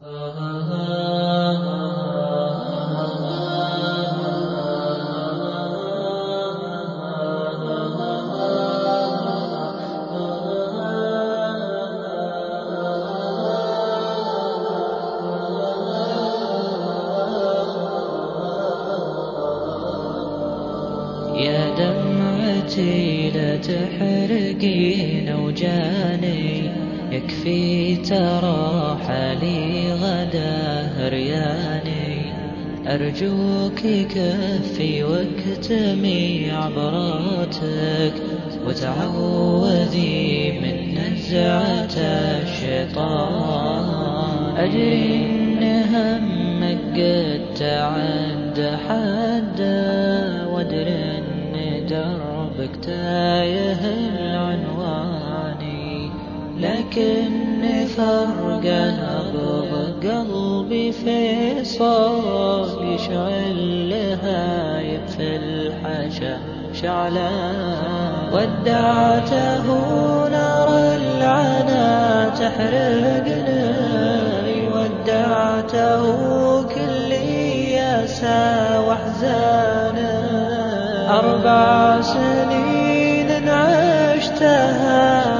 يا دمعتي لا تحرقين وجاني يكفي ترى حالي غدا هرياني أرجوك كفي واكتمي عبراتك وتعوذي من نزعة الشيطان. أدري إن همك قد تعدى حدا وأدري إن دربك تايه لكن فرق نبض قلبي في صوت يشعل لهايب في الحشا شعلان ودعته نار العنا تحرقني. ودعته كل ياسى واحزانا أربع سنين عشتها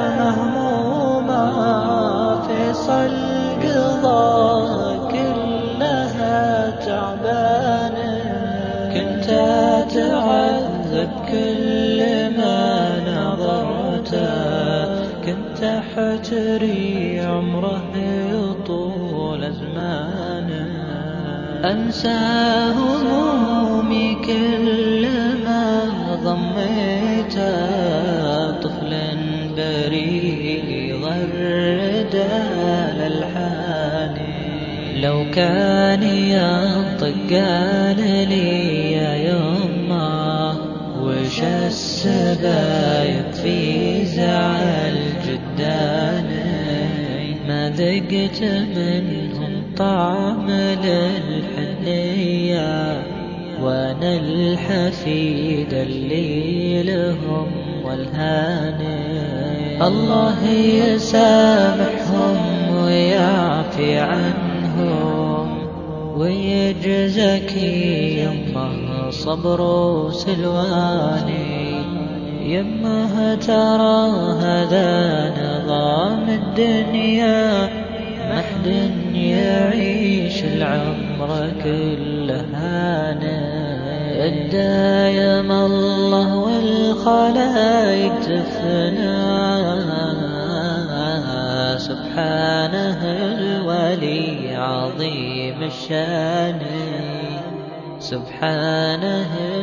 فيصل قضاء كلها تعبانة. كنت أتعذب كل ما نظرت. كنت أحتري عمره طول زمانه. أنسى همومي كلما الألحان. لو كان ينطق قال لي يا يما وش السبايب في زعل جداني ما ذقت منهم طعم للحنية وأنا الحفيد اللي لهم والهاني. الله يسامحهم عنهم ويجزك يمه صبر وسلواني يمه ترى هذا نظام الدنيا محد يعيش العمر كله هانا الدايم الله والخلايق تفنى سبحانه الولي عظيم الشأن. سبحانه